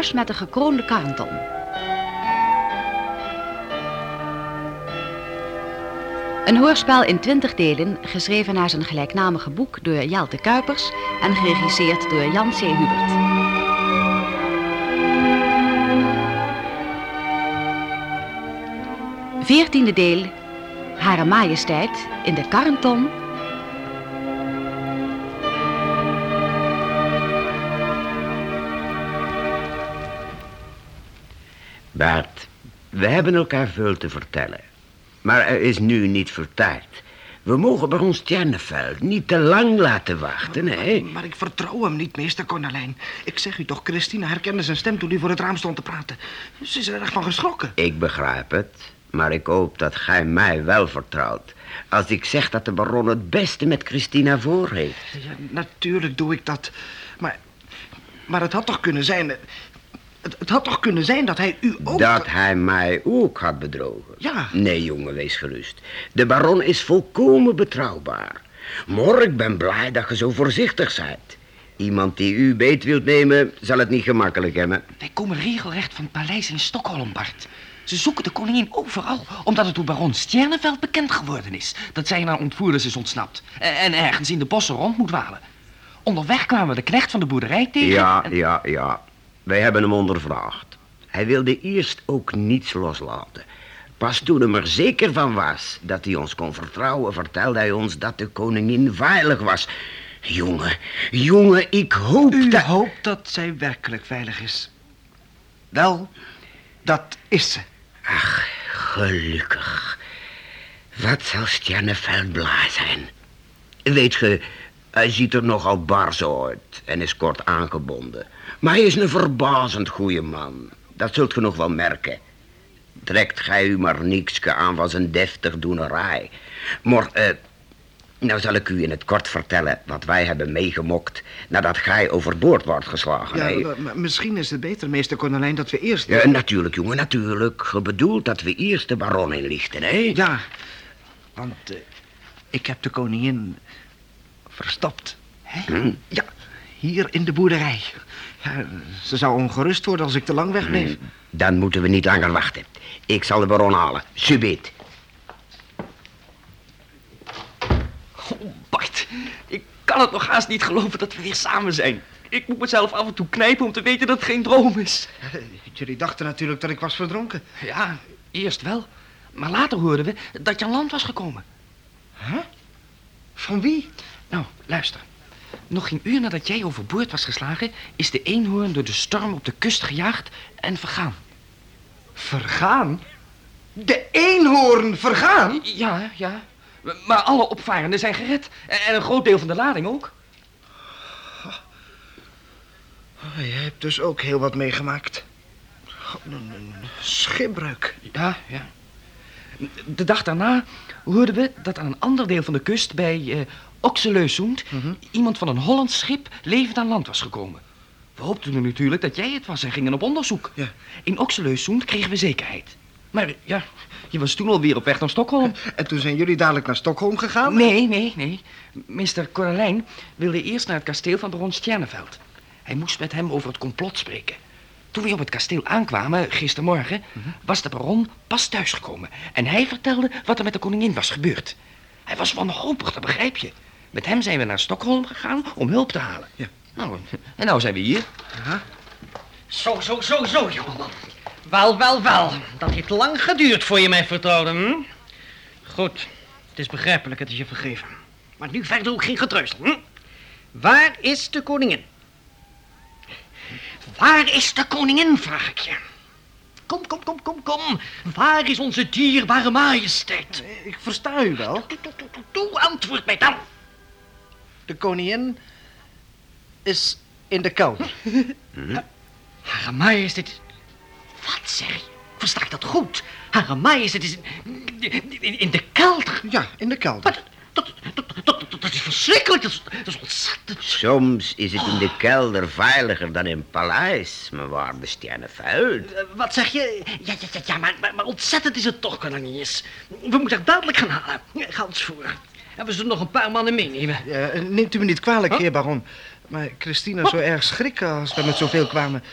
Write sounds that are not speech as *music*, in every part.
met de gekroonde Karenton. Een hoorspel in twintig delen, geschreven naar zijn gelijknamige boek door Jelte Kuipers en geregisseerd door Jan C. Hubert. Veertiende deel, Hare Majesteit in de Karenton Bart, we hebben elkaar veel te vertellen. Maar er is nu niet tijd. We mogen bij ons Tjerneveld niet te lang laten wachten, hè? Maar ik vertrouw hem niet, meester Cornelijn. Ik zeg u toch, Christina herkende zijn stem toen u voor het raam stond te praten. Ze is er echt van geschrokken. Ik begrijp het, maar ik hoop dat gij mij wel vertrouwt. Als ik zeg dat de baron het beste met Christina voor heeft. Ja, natuurlijk doe ik dat. Maar, maar het had toch kunnen zijn... Het, het had toch kunnen zijn dat hij u ook... Dat hij mij ook had bedrogen. Ja. Nee, jongen, wees gerust. De baron is volkomen betrouwbaar. Maar ik ben blij dat je zo voorzichtig bent. Iemand die u beet wilt nemen, zal het niet gemakkelijk hebben. Wij komen regelrecht van het paleis in Stockholm, Bart. Ze zoeken de koningin overal, omdat het door baron Stjerneveld bekend geworden is... dat zij naar ontvoerders is ontsnapt en ergens in de bossen rond moet walen. Onderweg kwamen we de knecht van de boerderij tegen... Ja, en- ja, ja. Wij hebben hem ondervraagd. Hij wilde eerst ook niets loslaten. Pas toen hij er zeker van was dat hij ons kon vertrouwen... vertelde hij ons dat de koningin veilig was. Jongen, jongen, ik hoop U dat... hoopt dat zij werkelijk veilig is. Wel, dat is ze. Ach, gelukkig. Wat zal Stjerneveld blij zijn. Weet ge, hij ziet er nogal bars uit en is kort aangebonden. Maar hij is een verbazend goede man. Dat zult ge nog wel merken. Trekt gij u maar niks aan van zijn deftig doenerij. Maar, eh, nou zal ik u in het kort vertellen wat wij hebben meegemokt... nadat gij overboord wordt geslagen. Ja, maar misschien is het beter, meester Cornelijn, dat we eerst... Ja, natuurlijk, jongen, natuurlijk. Ge bedoelt dat we eerst de baron inlichten, hè? Ja, want eh, ik heb de koningin verstopt. Hm. Ja, hier in de boerderij. Ja, ze zou ongerust worden als ik te lang wegbleef. Dan moeten we niet langer wachten. Ik zal de baron halen. Subiet. Oh, Bart, ik kan het nog haast niet geloven dat we weer samen zijn. Ik moet mezelf af en toe knijpen om te weten dat het geen droom is. Jullie dachten natuurlijk dat ik was verdronken. Ja, eerst wel. Maar later hoorden we dat je aan land was gekomen. Van wie? Nou, luister. Nog geen uur nadat jij overboord was geslagen... is de eenhoorn door de storm op de kust gejaagd en vergaan. Vergaan? De eenhoorn vergaan? Ja, ja. Maar alle opvarenden zijn gered. En een groot deel van de lading ook. Oh, jij hebt dus ook heel wat meegemaakt. Een schipbreuk. Ja, ja. De dag daarna hoorden we dat aan een ander deel van de kust bij eh Oxeleusund iemand van een Hollands schip levend aan land was gekomen. We hoopten nu natuurlijk dat jij het was en gingen op onderzoek. Ja. In Oxeleusund kregen we zekerheid. Maar ja, je was toen alweer op weg naar Stockholm. *laughs* En toen zijn jullie dadelijk naar Stockholm gegaan? Nee, nee, nee. Mr. Cornelijn wilde eerst naar het kasteel van baron Stjerneveld. Hij moest met hem over het complot spreken. Toen we op het kasteel aankwamen, gistermorgen, was de baron pas thuisgekomen. En hij vertelde wat er met de koningin was gebeurd. Hij was wanhopig, dat begrijp je. Met hem zijn we naar Stockholm gegaan om hulp te halen. Ja. Nou, en nou zijn we hier. Zo, zo, zo, zo, jongeman. Wel, wel, wel. Dat heeft lang geduurd voor je mij vertrouwde, hm? Goed, het is begrijpelijk, het is je vergeven. Maar nu verder ook geen getreuzel, hm? Waar is de koningin? Waar is de koningin, vraag ik je. Kom, kom, kom, kom, kom. Waar is onze dierbare majesteit? Ik versta u wel. Toe, toe, toe, toe, toe, antwoord mij dan. De koningin is in de kelder. *laughs* Hare majesteit... Wat zeg je? Versta ik dat goed? Hare majesteit is in, in, in de kelder. Ja, in de kelder. Dat, dat, dat, dat, dat is verschrikkelijk. Dat is, dat is ontzettend. Soms is het in de kelder veiliger dan in het paleis, mijn waarde Stjerneveld. Eh, Wat zeg je? Ja, ja, ja, ja maar, maar, maar ontzettend is het toch, koningin. We moeten haar dadelijk gaan halen. Ga ons voor. En we zullen nog een paar mannen meenemen. Ja, neemt u me niet kwalijk, heer baron. Maar Christina zou erg schrikken als we met zoveel kwamen.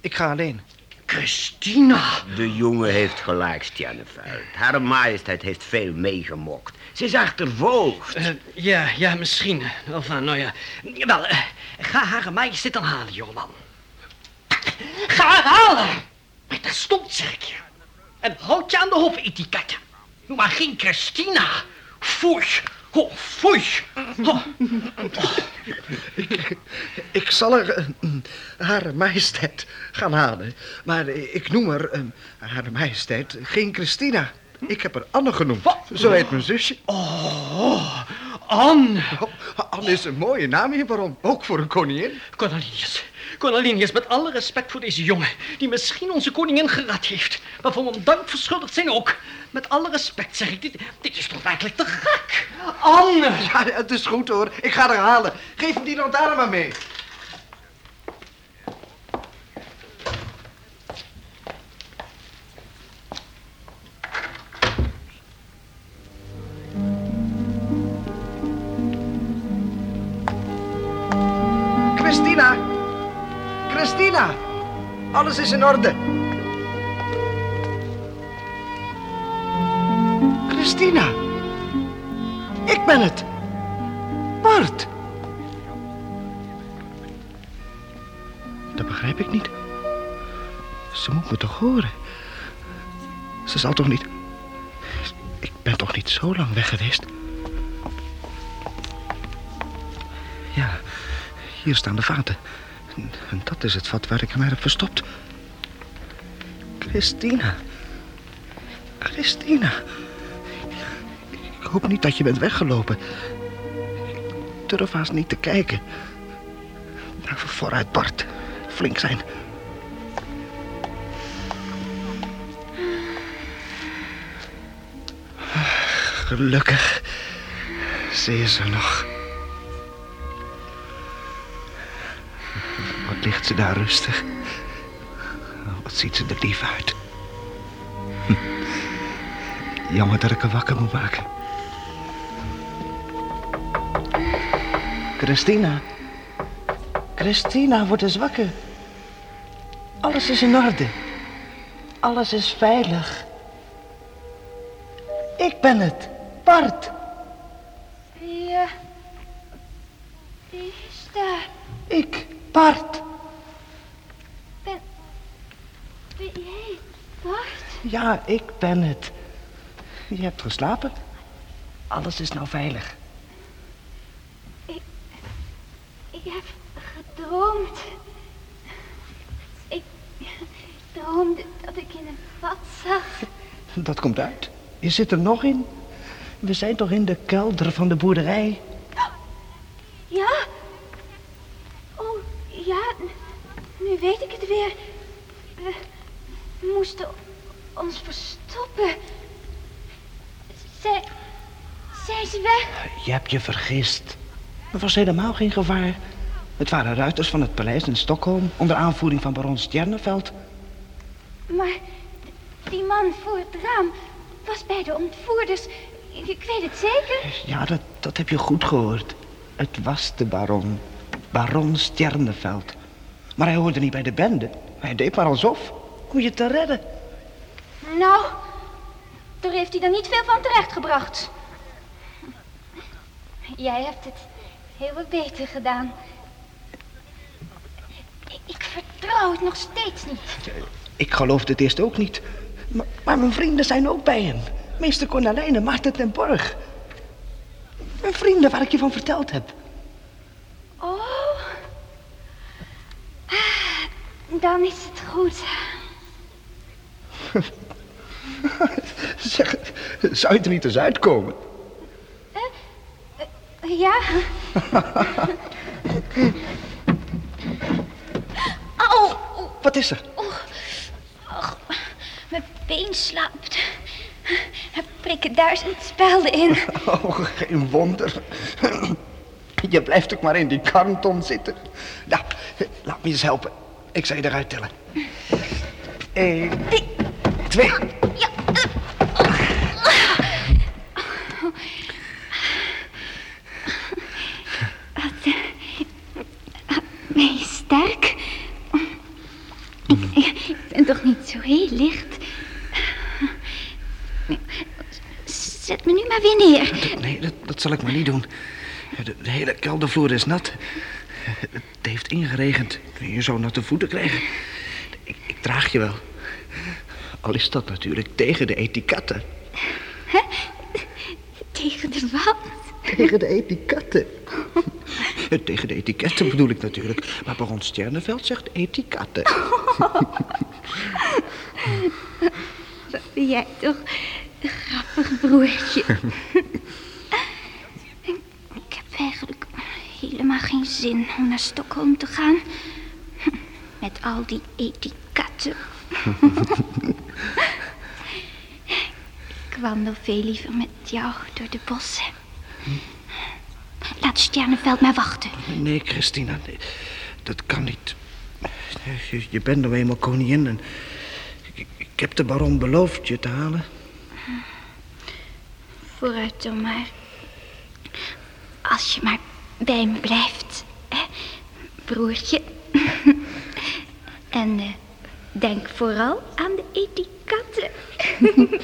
Ik ga alleen. Christina. De jongen heeft gelijk, Stjerneveld. Haar majesteit heeft veel meegemokt. Ze is achtervolgd. Eh, ja, ja, misschien. Of, uh, nou ja. Wel, eh, ga haar majesteit dan halen, jongeman. Ga haar halen! Maar terstond, zeg ik je. En houd je aan de hofetiketten. Noem maar geen Christina. Foei. Oh, foei. Oh. Ik zal er eh, haar majesteit gaan halen. Maar ik noem er eh, haar majesteit geen Christina. Ik heb haar Anne genoemd. Zo heet mijn zusje. Oh, Anne. Oh, Anne is een mooie naam hier, baron. Ook voor een koningin. Cornelius. Cornelius, met alle respect voor deze jongen... die misschien onze koningin gered heeft... waarvoor we hem dank verschuldigd zijn ook. Met alle respect zeg ik, dit, dit is toch werkelijk te gek. Anne! Het is goed hoor. Ik ga haar halen. Geef hem die lantaarn maar mee. Christina! Christina! Alles is in orde. Christina! Ik ben het. Bart. Dat begrijp ik niet. Ze moet me toch horen. Ze zal toch niet... Ik ben toch niet zo lang weg geweest? Ja, hier staan de vaten. En dat is het vat waar ik hem heb verstopt. Christina. Christina. Ik hoop niet dat je bent weggelopen. Durf haast niet te kijken. Nou, vooruit, Bart. Flink zijn. Gelukkig. Ze is er nog. Ligt ze daar rustig. Wat ziet ze er lief uit. Hm. Jammer dat ik haar wakker moet maken. Christina. Christina, word eens wakker. Alles is in orde. Alles is veilig. Ik ben het, Bart. Ja. Wie is daar? Ik, Bart. Ben... Ben jij Bart? Ja, ik ben het. Je hebt geslapen. Alles is nou veilig. Ik heb gedroomd. Ik droomde dat ik in een vat zat. Dat komt uit. Je zit er nog in. We zijn toch in de kelder van de boerderij? Ja? Oh, ja. Nu weet ik het weer. We moesten ons verstoppen. Zij... Zijn ze weg? Je hebt je vergist. Er was helemaal geen gevaar. Het waren ruiters van het paleis in Stockholm... onder aanvoering van baron Stjerneveld. Maar die man voor het raam was bij de ontvoerders. Ik weet het zeker. Ja, dat, dat heb je goed gehoord. Het was de baron. Baron Stjerneveld. Maar hij hoorde niet bij de bende. Hij deed maar alsof. Om je te redden. Nou, daar heeft hij dan niet veel van terechtgebracht. Jij hebt het heel wat beter gedaan. Ik vertrouw het nog steeds niet. Ik geloofde het eerst ook niet. Maar, maar mijn vrienden zijn ook bij hem. Meester Cornelijne, Maarten ten Borg. Mijn vrienden waar ik je van verteld heb. Oh. Ah, Dan is het goed. *laughs* Zeg, zou je er niet eens uitkomen? Ja. *laughs* Au. Wat is er? Och, mijn been slaapt. Er prikken duizend spelden in. *laughs* Oh, geen wonder. Je blijft ook maar in die karnton zitten. Nou, laat me eens helpen. Ik zal je eruit tillen. Eén, twee. zo heel licht. Zet me nu maar weer neer. Nee, dat, dat zal ik maar niet doen. De, hele keldervloer is nat. Het heeft ingeregend. Je zo natte voeten krijgen. Ik, draag je wel. Al is dat natuurlijk tegen de etiketten. Hè? Tegen de wat? Tegen de etiketten. Tegen de etiketten bedoel ik natuurlijk. Maar baron Stjerneveld zegt etiketten. Wat *laughs* ben jij toch grappig broertje. Ik heb eigenlijk helemaal geen zin om naar Stockholm te gaan. Met al die etiketten. *laughs* Ik wandel veel liever met jou door de bossen. Laat Stjerneveld maar wachten. Nee, Christina, nee, dat kan niet. Je, je bent nou eenmaal koningin en ik, ik heb de baron beloofd je te halen. Vooruit dan maar. Als je maar bij me blijft, hè, broertje. *laughs* en eh, denk vooral aan de etiketten. *laughs*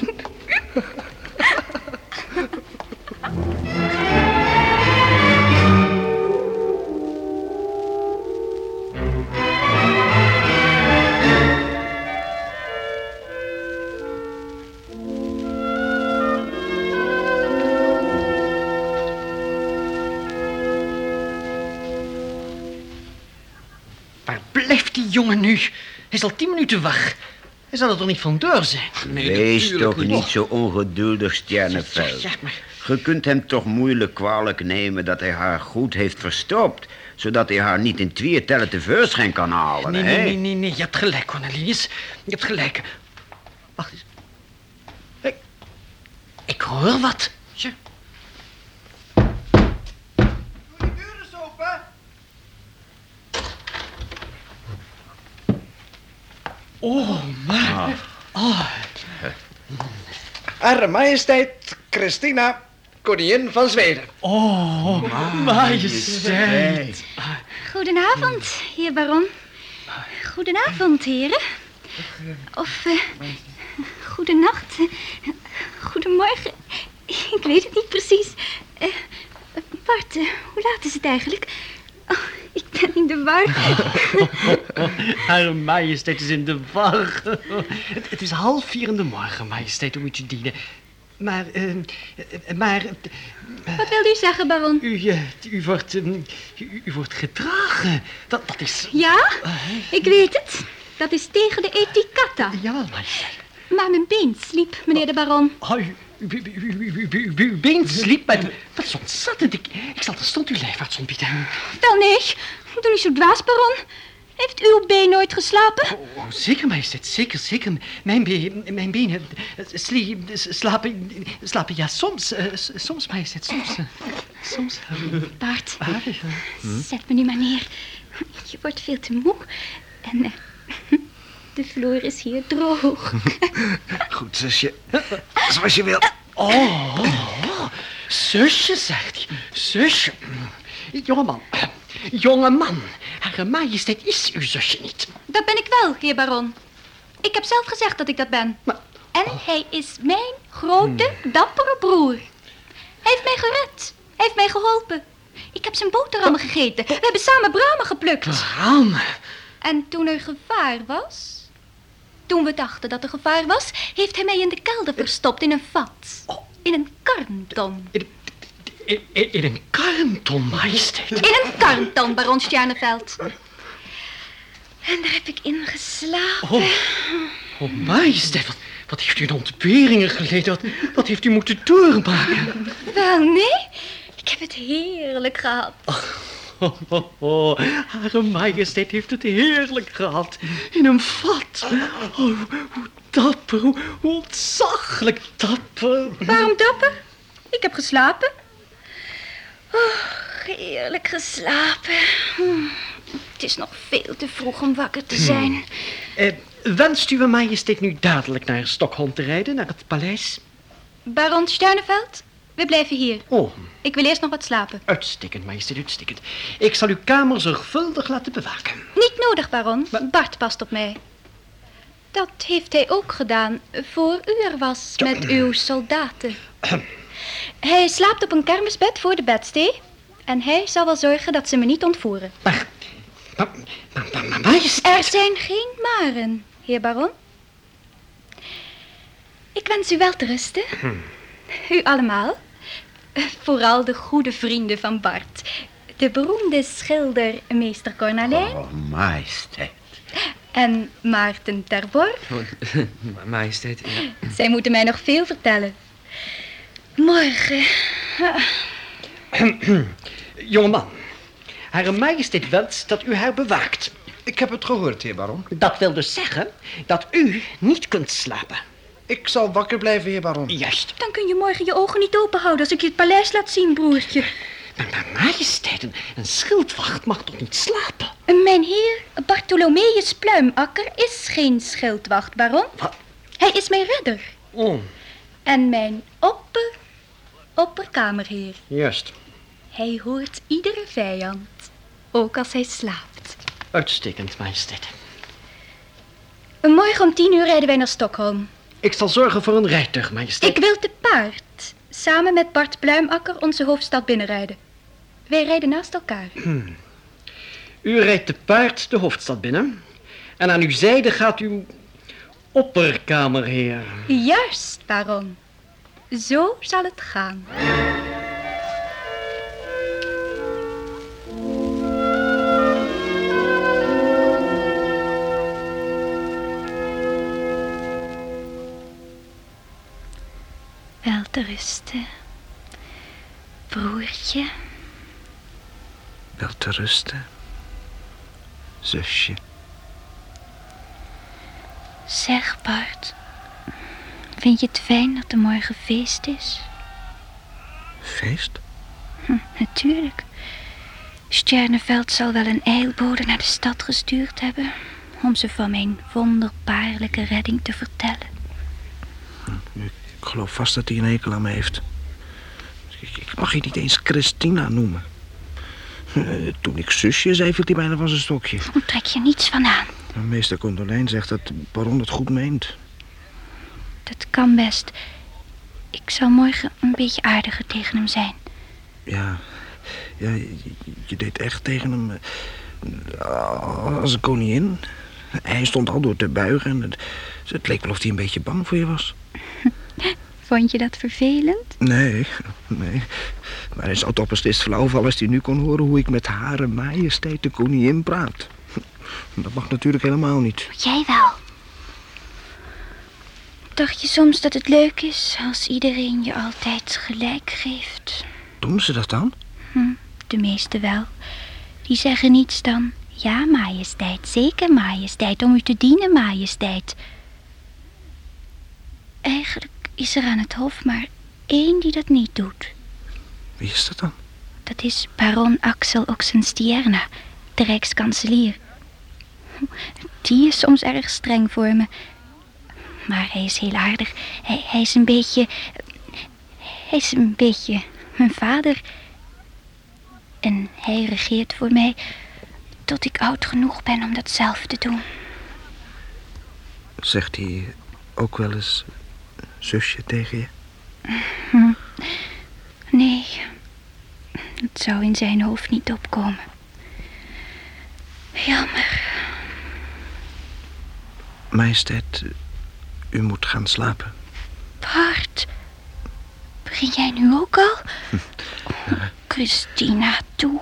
is al tien minuten wacht. Hij zal er toch niet van door zijn? Wees toch niet. niet zo ongeduldig, Stjerneveld. Ja, ja, maar- Je kunt hem toch moeilijk kwalijk nemen dat hij haar goed heeft verstopt... zodat hij haar niet in twee tellen tevoorschijn kan halen, Nee, hè? nee, nee, nee, nee. Je hebt gelijk, Cornelius. Je hebt gelijk. Wacht eens. Ik, ik hoor wat. Oh, maar. Hare majesteit Christina, koningin van Zweden. Oh, majesteit. Goedenavond, heer baron. Goedenavond, heren. Of, eh, goedenacht. Goedemorgen. Ik weet het niet precies. Eh, Bart, eh, hoe laat is het eigenlijk? War. *laughs* Haar majesteit is in de war. Het, het is half vier in de morgen, majesteit, om u te dienen. Maar, eh, maar, eh, Wat wil u zeggen, baron? u, eh, u, wordt, eh, u, u wordt gedragen. Dat, dat is... Ja, ik weet het. Dat is tegen de etiketta. Jawel, majesteit. Maar mijn been sliep, meneer de baron. Oh, u, u, u, u, u, u- uw been sliep met... Dat is ontzettend. Ik, ik zal terstond uw lijfarts ontbieden. Wel nee, doe niet zo dwaas, baron. Heeft uw been nooit geslapen? Oh, zeker, majesteit. Zeker, zeker. Mijn, be mijn benen eh, slie- slapen, slapen... Ja, soms. eh, soms, majesteit. Soms. eh, soms. eh, Bart, eh, zet me nu maar neer. Je wordt veel te moe. En eh, *laughs* de vloer is hier droog. *laughs* Goed, zusje. Zoals je wilt. Oh, oh, zusje, zegt hij. Zusje. Jongeman. Jongeman. Haar majesteit is uw zusje niet. Dat ben ik wel, heer baron. Ik heb zelf gezegd dat ik dat ben. Maar- En hij is mijn grote, dappere broer. Hij heeft mij gered. Hij heeft mij geholpen. Ik heb zijn boterhammen gegeten. We hebben samen bramen geplukt. Bramen. En toen er gevaar was... Toen we dachten dat er gevaar was... heeft hij mij in de kelder verstopt in een vat. In een karnton. In, in, in een karnton, majesteit. In een karnton, baron Stjerneveld. En daar heb ik in geslapen. Oh, oh majesteit, wat, wat heeft u een ontberingen geleden? Wat, wat heeft u moeten doormaken? Wel, nee. Ik heb het heerlijk gehad. Oh, oh, oh, Hare majesteit heeft het heerlijk gehad. In een vat. Oh, hoe dapper, hoe, hoe ontzaglijk dapper. Waarom dapper? Ik heb geslapen. Oh, heerlijk geslapen. Hm. Het is nog veel te vroeg om wakker te zijn. Eh, wenst uw majesteit nu dadelijk naar Stockholm te rijden, naar het paleis? Baron Stjerneveld, we blijven hier. Oh, Ik wil eerst nog wat slapen. uitstekend, majesteit, uitstekend. Ik zal uw kamer zorgvuldig laten bewaken. Niet nodig, baron. Bart past op mij. Dat heeft hij ook gedaan voor u er was met uw soldaten. *clears throat* Hij slaapt op een kermisbed voor de bedstee. En hij zal wel zorgen dat ze me niet ontvoeren. Maar, maar, maar, maar, maar majesteit. Er zijn geen maren, heer baron. Ik wens u wel te rusten. U allemaal. Vooral de goede vrienden van Bart. De beroemde schilder meester Cornalijn Oh, majesteit. en Maarten Terborg. *laughs* Ma- Majesteit, ja. Zij moeten mij nog veel vertellen. Morgen. *clears throat* Jongeman, Hare Majesteit wenst dat u haar bewaakt. Ik heb het gehoord, heer baron. Dat wil dus zeggen dat u niet kunt slapen. Ik zal wakker blijven, heer baron. Juist. Dan kun je morgen je ogen niet open houden als ik je het paleis laat zien, broertje. Maar, maar majesteit, een, een schildwacht mag toch niet slapen? Mijn heer Bartholomeus Pluimakker is geen schildwacht, baron. Wat? Hij is mijn redder. Oh, En mijn opper, opperkamerheer. juist. Hij hoort iedere vijand, ook als hij slaapt. Uitstekend, majesteit. Morgen om tien uur rijden wij naar Stockholm. Ik zal zorgen voor een rijtuig, majesteit. Ik wil te paard, samen met Bart Pluimakker, onze hoofdstad binnenrijden. Wij rijden naast elkaar. *clears throat* U rijdt te paard de hoofdstad binnen. En aan uw zijde gaat uw opperkamerheer. Juist, baron. Zo zal het gaan. Wel te rusten, broertje. Wel te rusten. Zusje. Zeg, Bart. Vind je het fijn dat er morgen feest is? Feest? Hm, natuurlijk. Stjerneveld zal wel een eilbode naar de stad gestuurd hebben... om ze van mijn wonderbaarlijke redding te vertellen. Ik geloof vast dat hij een hekel aan me heeft. Ik, mag je niet eens Christina noemen. Eh, Toen ik zusje zei, viel hij bijna van zijn stokje. Daar trek je niets van aan. Meester Condolijn zegt dat baron het goed meent. Dat kan best. Ik zal morgen een beetje aardiger tegen hem zijn. Ja, ja je, je deed echt tegen hem eh, als een koningin. Hij stond al door te buigen en het, het leek wel of hij een beetje bang voor je was. *laughs* Vond je dat vervelend? Nee, nee. Maar hij zou toch beslist flauw vallen als hij nu kon horen hoe ik met hare majesteit de koningin praat. Dat mag natuurlijk helemaal niet. Jij wel. Dacht je soms dat het leuk is als iedereen je altijd gelijk geeft? Doen ze dat dan? De meeste wel. Die zeggen niets dan... Ja, majesteit, zeker majesteit, om u te dienen, majesteit. Eigenlijk is er aan het hof maar één die dat niet doet. Wie is dat dan? Dat is baron Axel Oxenstierna, de rijkskanselier. Die is soms erg streng voor me. Maar hij is heel aardig. Hij, hij is een beetje... Hij is een beetje mijn vader. En hij regeert voor mij tot ik oud genoeg ben om dat zelf te doen. Zegt hij ook wel eens zusje tegen je? Nee, het zou in zijn hoofd niet opkomen. Jammer. Majesteit, u moet gaan slapen. Bart, begin jij nu ook al? Oh, *laughs* Christina, toe.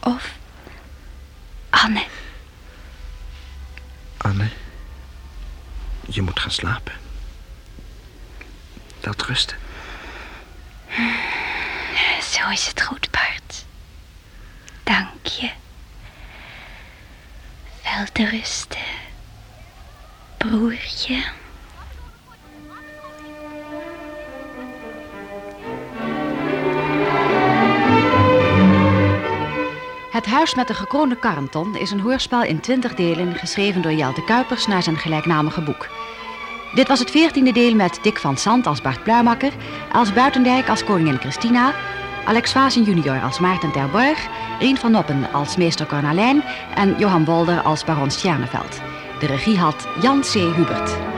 Of Anne. Anne, je moet gaan slapen. Dat rusten. *sighs* Zo is het goed, Bart. Dank je. Wel te rusten, broertje. Het Huis met de gekroonde Karnton is een hoorspel in 20 delen geschreven door Jelte Kuipers naar zijn gelijknamige boek. Dit was het veertiende deel met Dick van Sant als Bart Pluimakker, Els Buitendijk als koningin Christina, Alex Vazen junior als Maarten Terborg, Rien van Noppen als meester Cornalijn en Johan Wolder als baron Stjerneveld. De regie had Jan C. Hubert.